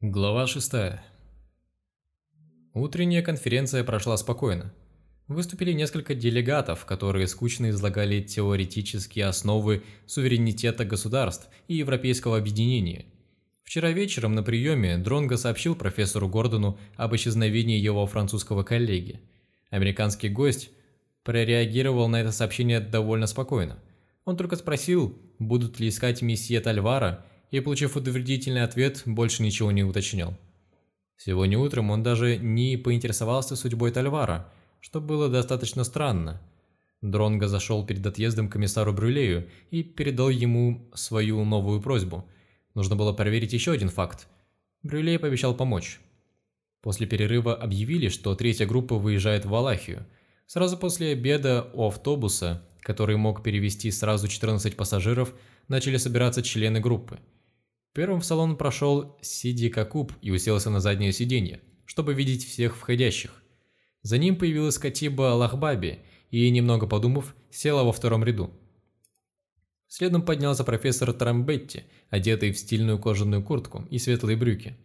Глава 6. Утренняя конференция прошла спокойно. Выступили несколько делегатов, которые скучно излагали теоретические основы суверенитета государств и европейского объединения. Вчера вечером на приеме Дронго сообщил профессору Гордону об исчезновении его французского коллеги. Американский гость прореагировал на это сообщение довольно спокойно. Он только спросил, будут ли искать месье Тальвара и, получив утвердительный ответ, больше ничего не уточнял. Сегодня утром он даже не поинтересовался судьбой Тальвара, что было достаточно странно. Дронго зашел перед отъездом к комиссару Брюлею и передал ему свою новую просьбу. Нужно было проверить еще один факт. Брюлей пообещал помочь. После перерыва объявили, что третья группа выезжает в Валахию. Сразу после обеда у автобуса, который мог перевести сразу 14 пассажиров, начали собираться члены группы. Первым в салон прошел Сиди Какуб и уселся на заднее сиденье, чтобы видеть всех входящих. За ним появилась Катиба Лахбаби и, немного подумав, села во втором ряду. Следом поднялся профессор Трамбетти, одетый в стильную кожаную куртку и светлые брюки.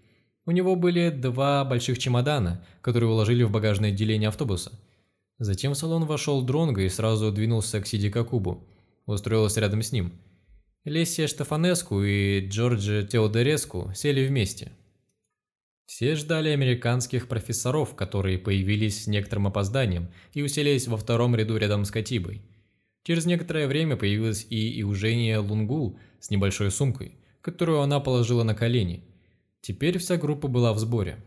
У него были два больших чемодана, которые уложили в багажное отделение автобуса. Затем в салон вошел Дронго и сразу двинулся к Сиди Какубу. Устроился рядом с ним – Лесия Штефанеску и Джорджи Теодореску сели вместе. Все ждали американских профессоров, которые появились с некоторым опозданием и уселись во втором ряду рядом с Катибой. Через некоторое время появилась и Иужения Лунгул с небольшой сумкой, которую она положила на колени. Теперь вся группа была в сборе.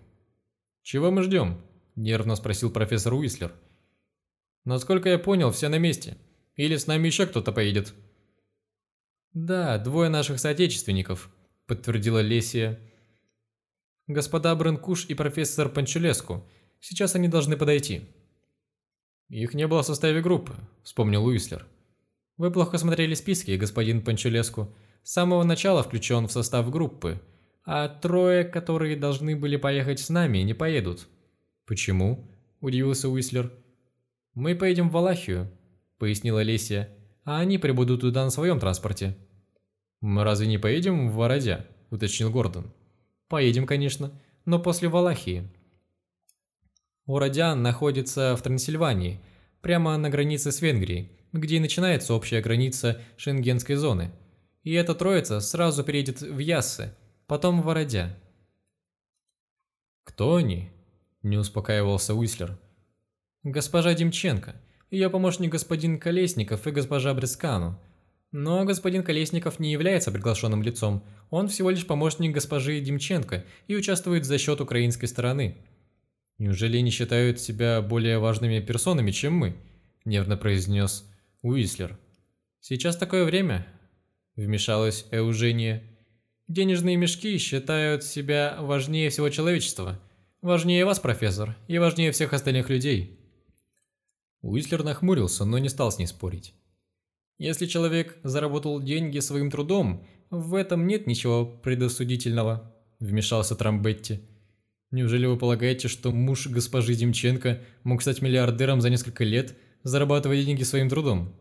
«Чего мы ждем?» – нервно спросил профессор Уислер. «Насколько я понял, все на месте. Или с нами еще кто-то поедет?» «Да, двое наших соотечественников», – подтвердила Лесия. «Господа Бренкуш и профессор Панчелеску. Сейчас они должны подойти». «Их не было в составе группы», – вспомнил Уислер. «Вы плохо смотрели списки, господин Панчелеску. С самого начала включен в состав группы, а трое, которые должны были поехать с нами, не поедут». «Почему?» – удивился Уислер. «Мы поедем в Валахию», – пояснила Лесия, – «а они прибудут туда на своем транспорте». «Мы разве не поедем в Вородя?» – уточнил Гордон. «Поедем, конечно, но после Валахии». Вородя находится в Трансильвании, прямо на границе с Венгрией, где и начинается общая граница шенгенской зоны. И эта троица сразу переедет в Яссы, потом в Вородя. «Кто они?» – не успокаивался Уислер. «Госпожа Демченко, ее помощник господин Колесников и госпожа Брескану. Но господин Колесников не является приглашенным лицом, он всего лишь помощник госпожи Демченко и участвует за счет украинской стороны. «Неужели они считают себя более важными персонами, чем мы?» – нервно произнес Уислер. «Сейчас такое время», – вмешалась Эужения. «Денежные мешки считают себя важнее всего человечества. Важнее вас, профессор, и важнее всех остальных людей». Уислер нахмурился, но не стал с ней спорить. Если человек заработал деньги своим трудом, в этом нет ничего предосудительного», – вмешался Трамбетти. «Неужели вы полагаете, что муж госпожи Демченко мог стать миллиардером за несколько лет, зарабатывая деньги своим трудом?»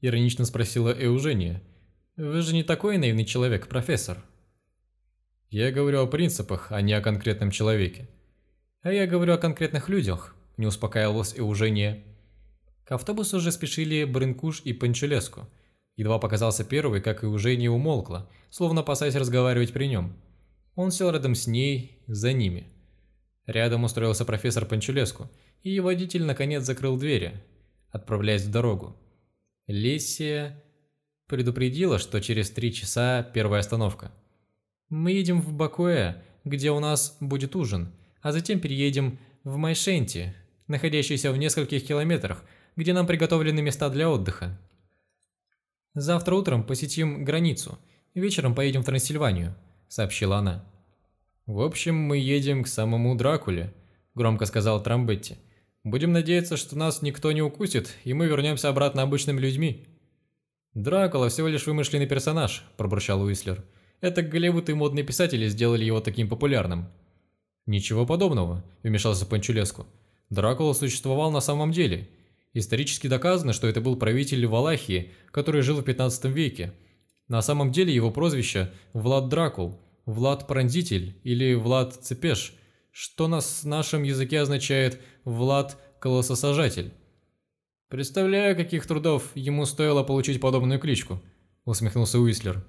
Иронично спросила Эужения. «Вы же не такой наивный человек, профессор». «Я говорю о принципах, а не о конкретном человеке». «А я говорю о конкретных людях», – не успокаивалась Эужения. К автобусу уже спешили Брынкуш и Панчелеску. Едва показался первый, как и уже не умолкла, словно опасаясь разговаривать при нем. Он сел рядом с ней, за ними. Рядом устроился профессор Панчелеску, и водитель наконец закрыл двери, отправляясь в дорогу. Лесия предупредила, что через три часа первая остановка. «Мы едем в Бакуэ, где у нас будет ужин, а затем переедем в Майшенти, находящийся в нескольких километрах где нам приготовлены места для отдыха. Завтра утром посетим границу, вечером поедем в Трансильванию», – сообщила она. «В общем, мы едем к самому Дракуле», – громко сказал Трамбетти. «Будем надеяться, что нас никто не укусит, и мы вернемся обратно обычными людьми». «Дракула всего лишь вымышленный персонаж», – пробурчал Уислер. «Это Голливуд и модные писатели сделали его таким популярным». «Ничего подобного», – вмешался Панчулеску. «Дракула существовал на самом деле, Исторически доказано, что это был правитель Валахии, который жил в 15 веке. На самом деле его прозвище Влад Дракул, Влад Пронзитель или Влад Цепеш, что на нашем языке означает Влад Колососажатель. Представляю, каких трудов ему стоило получить подобную кличку, усмехнулся Уислер.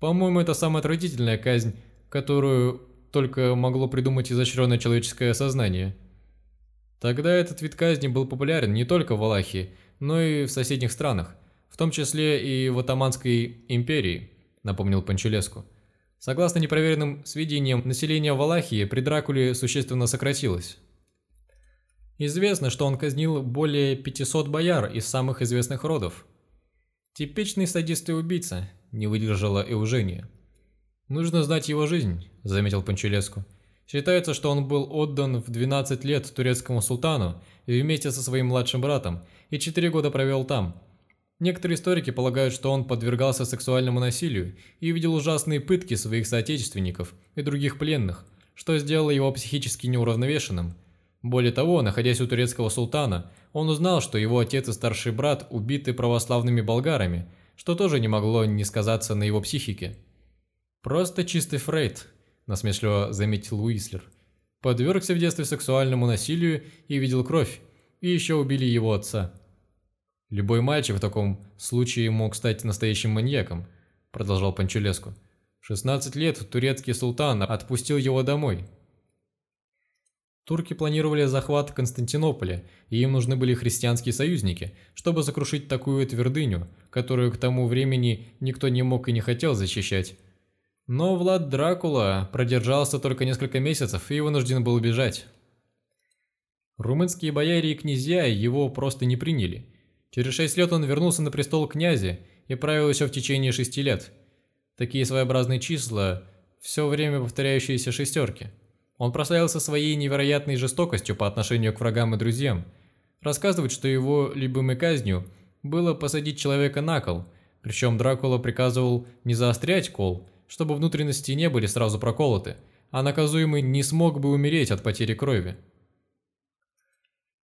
По-моему, это самая отвратительная казнь, которую только могло придумать изощренное человеческое сознание. Тогда этот вид казни был популярен не только в Валахии, но и в соседних странах, в том числе и в Атаманской империи, напомнил Панчелеску. Согласно непроверенным сведениям, население Валахии при Дракуле существенно сократилось. Известно, что он казнил более 500 бояр из самых известных родов. Типичный садист и убийца, не выдержала Эужения. «Нужно знать его жизнь», – заметил Панчелеску. Считается, что он был отдан в 12 лет турецкому султану и вместе со своим младшим братом, и 4 года провел там. Некоторые историки полагают, что он подвергался сексуальному насилию и видел ужасные пытки своих соотечественников и других пленных, что сделало его психически неуравновешенным. Более того, находясь у турецкого султана, он узнал, что его отец и старший брат убиты православными болгарами, что тоже не могло не сказаться на его психике. «Просто чистый Фрейд», насмешливо заметил Уислер. Подвергся в детстве сексуальному насилию и видел кровь, и еще убили его отца. Любой мальчик в таком случае мог стать настоящим маньяком, продолжал Панчелеску. В 16 лет турецкий султан отпустил его домой. Турки планировали захват Константинополя, и им нужны были христианские союзники, чтобы закрушить такую твердыню, которую к тому времени никто не мог и не хотел защищать. Но Влад Дракула продержался только несколько месяцев и вынужден был бежать. Румынские бояре и князья его просто не приняли. Через шесть лет он вернулся на престол князя и правил еще в течение шести лет. Такие своеобразные числа, все время повторяющиеся шестерки. Он прославился своей невероятной жестокостью по отношению к врагам и друзьям. Рассказывают, что его любимой казнью было посадить человека на кол, причем Дракула приказывал не заострять кол, чтобы внутренности не были сразу проколоты, а наказуемый не смог бы умереть от потери крови.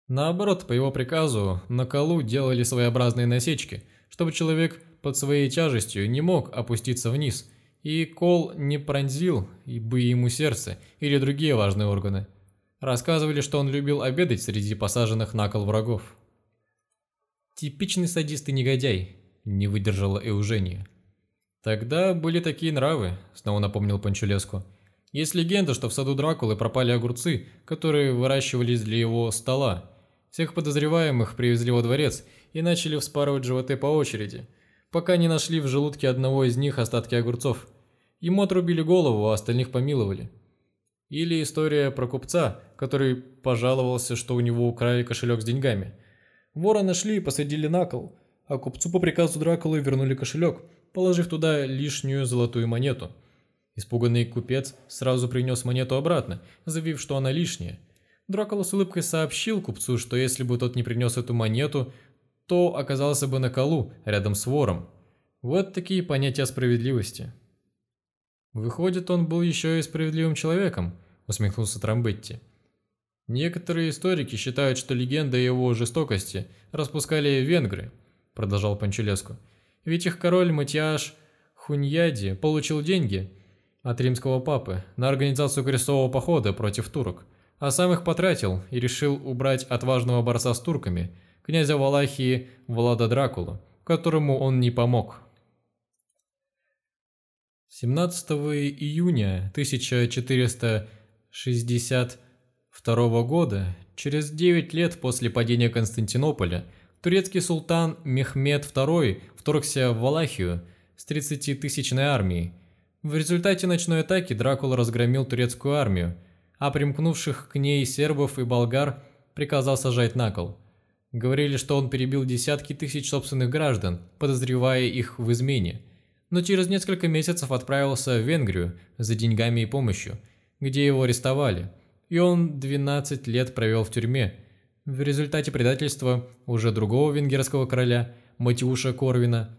Наоборот, по его приказу, на колу делали своеобразные насечки, чтобы человек под своей тяжестью не мог опуститься вниз, и кол не пронзил бы ему сердце или другие важные органы. Рассказывали, что он любил обедать среди посаженных на кол врагов. «Типичный садист и негодяй», – не выдержала Эужения. «Тогда были такие нравы», – снова напомнил Панчулеску. «Есть легенда, что в саду Дракулы пропали огурцы, которые выращивались для его стола. Всех подозреваемых привезли во дворец и начали вспарывать животы по очереди, пока не нашли в желудке одного из них остатки огурцов. Ему отрубили голову, а остальных помиловали». Или история про купца, который пожаловался, что у него украли кошелек с деньгами. Вора нашли и посадили на кол, а купцу по приказу Дракулы вернули кошелек – положив туда лишнюю золотую монету. Испуганный купец сразу принес монету обратно, заявив, что она лишняя. Дракула с улыбкой сообщил купцу, что если бы тот не принес эту монету, то оказался бы на колу, рядом с вором. Вот такие понятия справедливости. «Выходит, он был еще и справедливым человеком», – усмехнулся Трамбетти. «Некоторые историки считают, что легенда о его жестокости распускали венгры», – продолжал Панчелеску. Ведь их король Матьяш Хуньяди получил деньги от римского папы на организацию крестового похода против турок, а сам их потратил и решил убрать отважного борца с турками, князя Валахии Влада Дракулу, которому он не помог. 17 июня 1462 года, через 9 лет после падения Константинополя, турецкий султан Мехмед II вторгся в Валахию с 30-тысячной армией. В результате ночной атаки Дракула разгромил турецкую армию, а примкнувших к ней сербов и болгар приказал сажать на кол. Говорили, что он перебил десятки тысяч собственных граждан, подозревая их в измене. Но через несколько месяцев отправился в Венгрию за деньгами и помощью, где его арестовали, и он 12 лет провел в тюрьме. В результате предательства уже другого венгерского короля Матюша Корвина.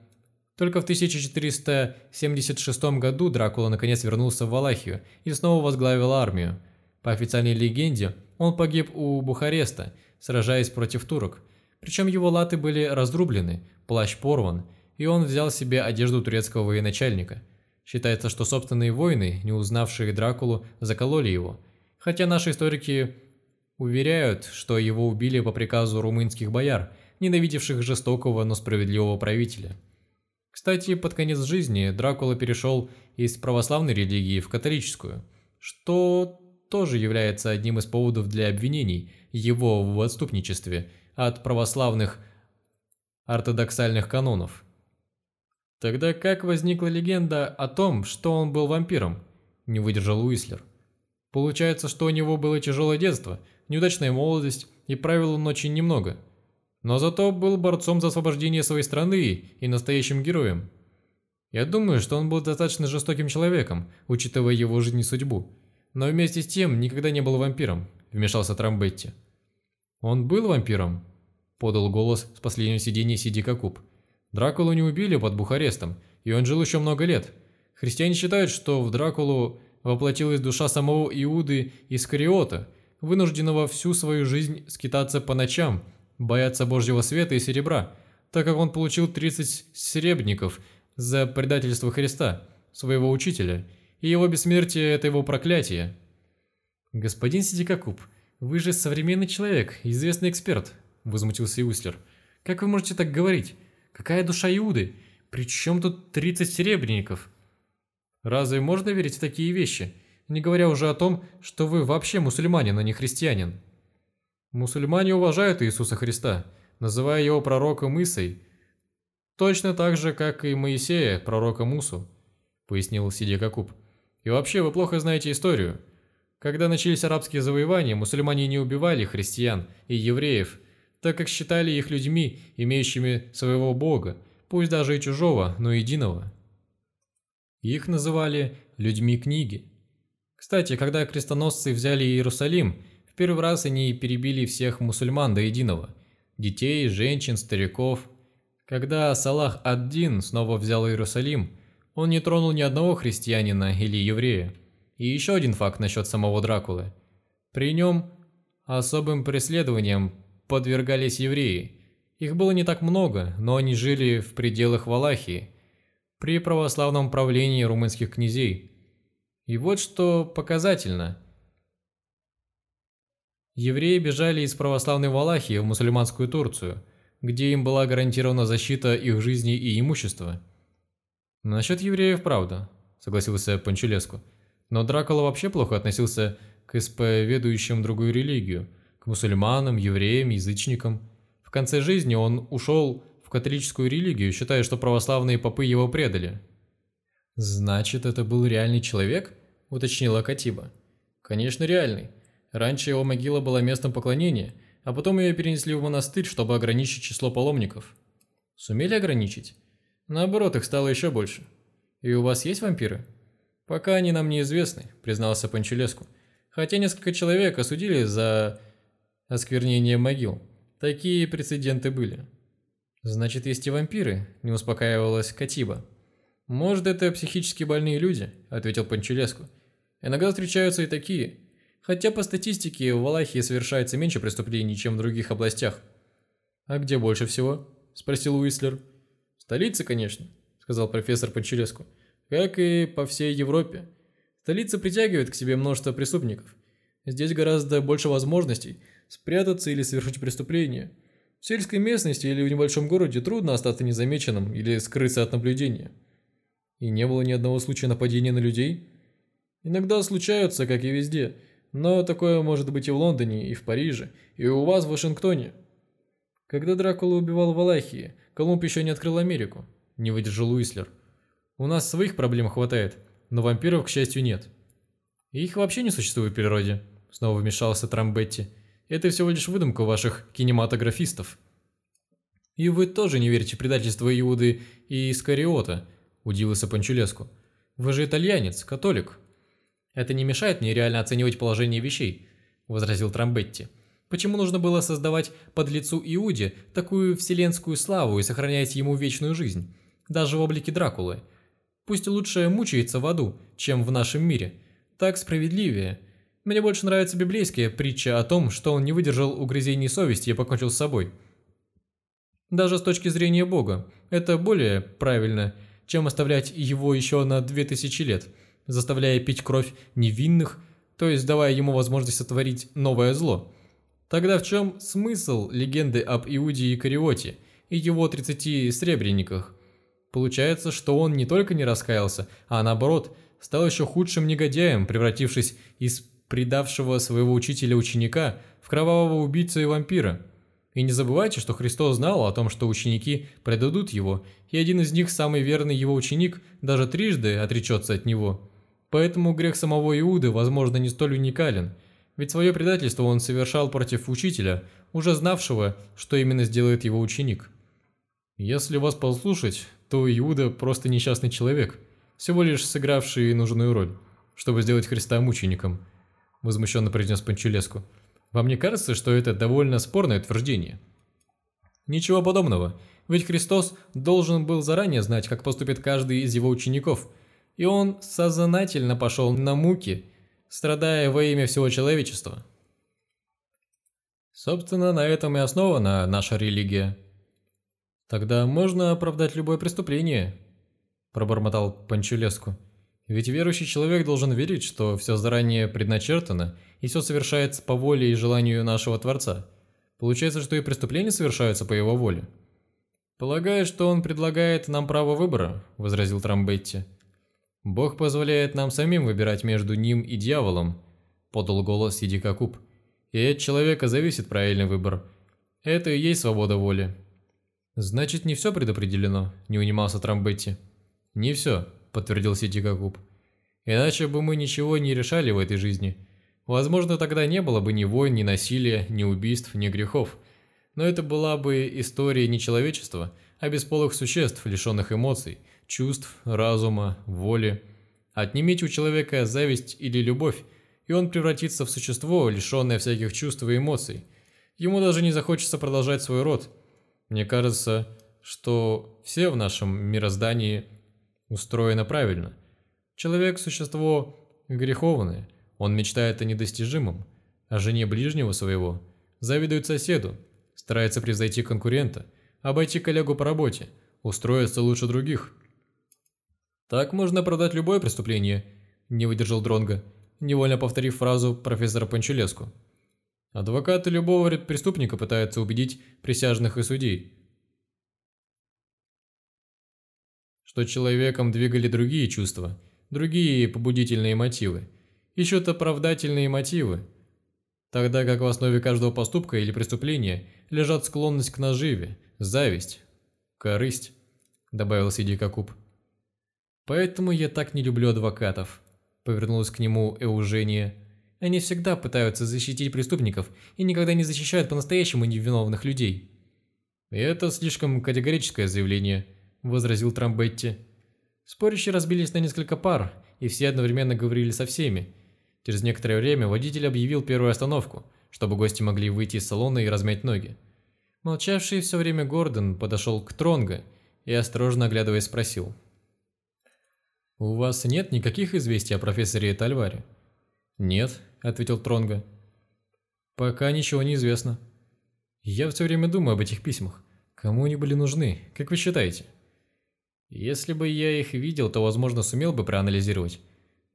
Только в 1476 году Дракула наконец вернулся в Валахию и снова возглавил армию. По официальной легенде, он погиб у Бухареста, сражаясь против турок. Причем его латы были разрублены, плащ порван, и он взял себе одежду турецкого военачальника. Считается, что собственные воины, не узнавшие Дракулу, закололи его. Хотя наши историки уверяют, что его убили по приказу румынских бояр, ненавидевших жестокого, но справедливого правителя. Кстати, под конец жизни Дракула перешел из православной религии в католическую, что тоже является одним из поводов для обвинений его в отступничестве от православных ортодоксальных канонов. Тогда как возникла легенда о том, что он был вампиром? Не выдержал Уислер. Получается, что у него было тяжелое детство, неудачная молодость и правил он очень немного. Но зато был борцом за освобождение своей страны и настоящим героем. Я думаю, что он был достаточно жестоким человеком, учитывая его жизнь и судьбу. Но вместе с тем никогда не был вампиром, вмешался Трамбетти. Он был вампиром, подал голос с последнего сиденья Сиди Кокуб. Дракулу не убили под Бухарестом, и он жил еще много лет. Христиане считают, что в Дракулу воплотилась душа самого Иуды Искариота, вынужденного всю свою жизнь скитаться по ночам, бояться Божьего света и серебра, так как он получил 30 серебряников за предательство Христа, своего учителя, и его бессмертие – это его проклятие. «Господин Сидикакуб, вы же современный человек, известный эксперт», – возмутился Услер. «Как вы можете так говорить? Какая душа Иуды? Причем тут 30 серебряников? Разве можно верить в такие вещи? Не говоря уже о том, что вы вообще мусульманин, а не христианин. Мусульмане уважают Иисуса Христа, называя его пророком Исой, точно так же, как и Моисея, пророка Мусу, пояснил Сидия Кокуб. И вообще, вы плохо знаете историю. Когда начались арабские завоевания, мусульмане не убивали христиан и евреев, так как считали их людьми, имеющими своего бога, пусть даже и чужого, но единого. Их называли «людьми книги». Кстати, когда крестоносцы взяли Иерусалим, в первый раз они перебили всех мусульман до единого – детей, женщин, стариков. Когда Салах ад-Дин снова взял Иерусалим, он не тронул ни одного христианина или еврея. И еще один факт насчет самого Дракулы. При нем особым преследованием подвергались евреи. Их было не так много, но они жили в пределах Валахии, при православном правлении румынских князей. И вот что показательно. Евреи бежали из православной Валахии в мусульманскую Турцию, где им была гарантирована защита их жизни и имущества. «Насчет евреев правда», – согласился Панчелеску. «Но Дракула вообще плохо относился к исповедующим другую религию – к мусульманам, евреям, язычникам. В конце жизни он ушел в католическую религию, считая, что православные попы его предали. «Значит, это был реальный человек?» – уточнила Катиба. «Конечно, реальный. Раньше его могила была местом поклонения, а потом ее перенесли в монастырь, чтобы ограничить число паломников. Сумели ограничить? Наоборот, их стало еще больше. И у вас есть вампиры?» «Пока они нам неизвестны», – признался Панчелеску. «Хотя несколько человек осудили за осквернение могил. Такие прецеденты были. Значит, есть и вампиры, не успокаивалась Катиба. Может, это психически больные люди, ответил Панчелеску. Иногда встречаются и такие. Хотя по статистике в Валахии совершается меньше преступлений, чем в других областях. А где больше всего? спросил Уислер. В столице, конечно, сказал профессор Панчелеску. Как и по всей Европе. Столица притягивает к себе множество преступников. Здесь гораздо больше возможностей спрятаться или совершить преступление. В сельской местности или в небольшом городе трудно остаться незамеченным или скрыться от наблюдения. И не было ни одного случая нападения на людей? Иногда случаются, как и везде, но такое может быть и в Лондоне, и в Париже, и у вас в Вашингтоне. Когда Дракула убивал в Алахии, Колумб еще не открыл Америку, не выдержал Уислер. У нас своих проблем хватает, но вампиров, к счастью, нет. Их вообще не существует в природе, снова вмешался Трамбетти. Это всего лишь выдумка ваших кинематографистов. И вы тоже не верите в предательство Иуды и Искариота, удивился Панчулеску. Вы же итальянец, католик. Это не мешает мне реально оценивать положение вещей, возразил Трамбетти. Почему нужно было создавать под лицу Иуде такую вселенскую славу и сохранять ему вечную жизнь, даже в облике Дракулы? Пусть лучше мучается в аду, чем в нашем мире. Так справедливее. Мне больше нравится библейская притча о том, что он не выдержал угрызений совести и покончил с собой. Даже с точки зрения Бога, это более правильно, чем оставлять его еще на 2000 лет, заставляя пить кровь невинных, то есть давая ему возможность сотворить новое зло. Тогда в чем смысл легенды об Иуде и Кариоте и его 30 сребрениках? Получается, что он не только не раскаялся, а наоборот, стал еще худшим негодяем, превратившись из предавшего своего учителя ученика в кровавого убийцу и вампира. И не забывайте, что Христос знал о том, что ученики предадут его, и один из них, самый верный его ученик, даже трижды отречется от него. Поэтому грех самого Иуды, возможно, не столь уникален, ведь свое предательство он совершал против учителя, уже знавшего, что именно сделает его ученик. Если вас послушать, то Иуда просто несчастный человек, всего лишь сыгравший нужную роль, чтобы сделать Христа мучеником, возмущенно произнес Панчелеску. Вам не кажется, что это довольно спорное утверждение? Ничего подобного, ведь Христос должен был заранее знать, как поступит каждый из его учеников, и он сознательно пошел на муки, страдая во имя всего человечества. Собственно, на этом и основана наша религия. Тогда можно оправдать любое преступление, пробормотал Панчелеску. Ведь верующий человек должен верить, что все заранее предначертано, и все совершается по воле и желанию нашего Творца. Получается, что и преступления совершаются по его воле. «Полагаю, что он предлагает нам право выбора», – возразил Трамбетти. «Бог позволяет нам самим выбирать между ним и дьяволом», – подал голос Сидикакуб. «И от человека зависит правильный выбор. Это и есть свобода воли». «Значит, не все предопределено», – не унимался Трамбетти. «Не все», подтвердил Ситикакуб. Иначе бы мы ничего не решали в этой жизни. Возможно, тогда не было бы ни войн, ни насилия, ни убийств, ни грехов. Но это была бы история не человечества, а бесполых существ, лишенных эмоций, чувств, разума, воли. Отнимите у человека зависть или любовь, и он превратится в существо, лишенное всяких чувств и эмоций. Ему даже не захочется продолжать свой род. Мне кажется, что все в нашем мироздании устроено правильно. Человек – существо греховное, он мечтает о недостижимом, о жене ближнего своего, завидует соседу, старается превзойти конкурента, обойти коллегу по работе, устроиться лучше других. Так можно продать любое преступление, не выдержал Дронга, невольно повторив фразу профессора Панчулеску. Адвокаты любого преступника пытаются убедить присяжных и судей, что человеком двигали другие чувства, другие побудительные мотивы, ищут оправдательные мотивы, тогда как в основе каждого поступка или преступления лежат склонность к наживе, зависть, корысть, добавил Сиди Кокуб. Поэтому я так не люблю адвокатов, повернулась к нему Эужения. Они всегда пытаются защитить преступников и никогда не защищают по-настоящему невиновных людей. Это слишком категорическое заявление –– возразил Трамбетти. Спорящие разбились на несколько пар, и все одновременно говорили со всеми. Через некоторое время водитель объявил первую остановку, чтобы гости могли выйти из салона и размять ноги. Молчавший все время Гордон подошел к Тронго и, осторожно оглядываясь, спросил. «У вас нет никаких известий о профессоре Тальваре?» «Нет», — ответил Тронго. «Пока ничего не известно. Я все время думаю об этих письмах. Кому они были нужны, как вы считаете?» Если бы я их видел, то, возможно, сумел бы проанализировать.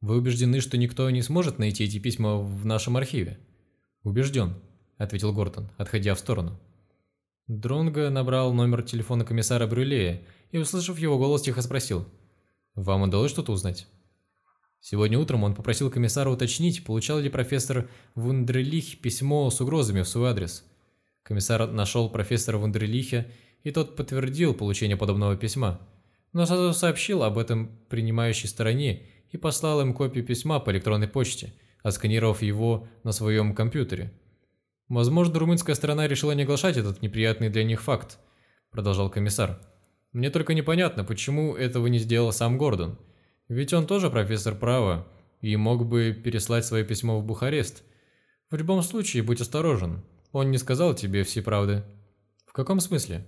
Вы убеждены, что никто не сможет найти эти письма в нашем архиве? Убежден, ответил Гортон, отходя в сторону. Дронго набрал номер телефона комиссара Брюлея и, услышав его голос, тихо спросил. «Вам удалось что-то узнать?» Сегодня утром он попросил комиссара уточнить, получал ли профессор Вундерлих письмо с угрозами в свой адрес. Комиссар нашел профессора Вундерлиха, и тот подтвердил получение подобного письма – но сразу сообщил об этом принимающей стороне и послал им копию письма по электронной почте, отсканировав его на своем компьютере. «Возможно, румынская сторона решила не оглашать этот неприятный для них факт», – продолжал комиссар. «Мне только непонятно, почему этого не сделал сам Гордон. Ведь он тоже профессор права и мог бы переслать свое письмо в Бухарест. В любом случае, будь осторожен. Он не сказал тебе всей правды». «В каком смысле?»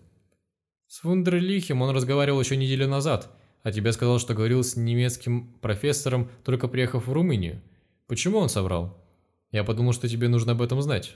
С Вундерлихем он разговаривал еще неделю назад, а тебе сказал, что говорил с немецким профессором, только приехав в Румынию. Почему он соврал? Я подумал, что тебе нужно об этом знать.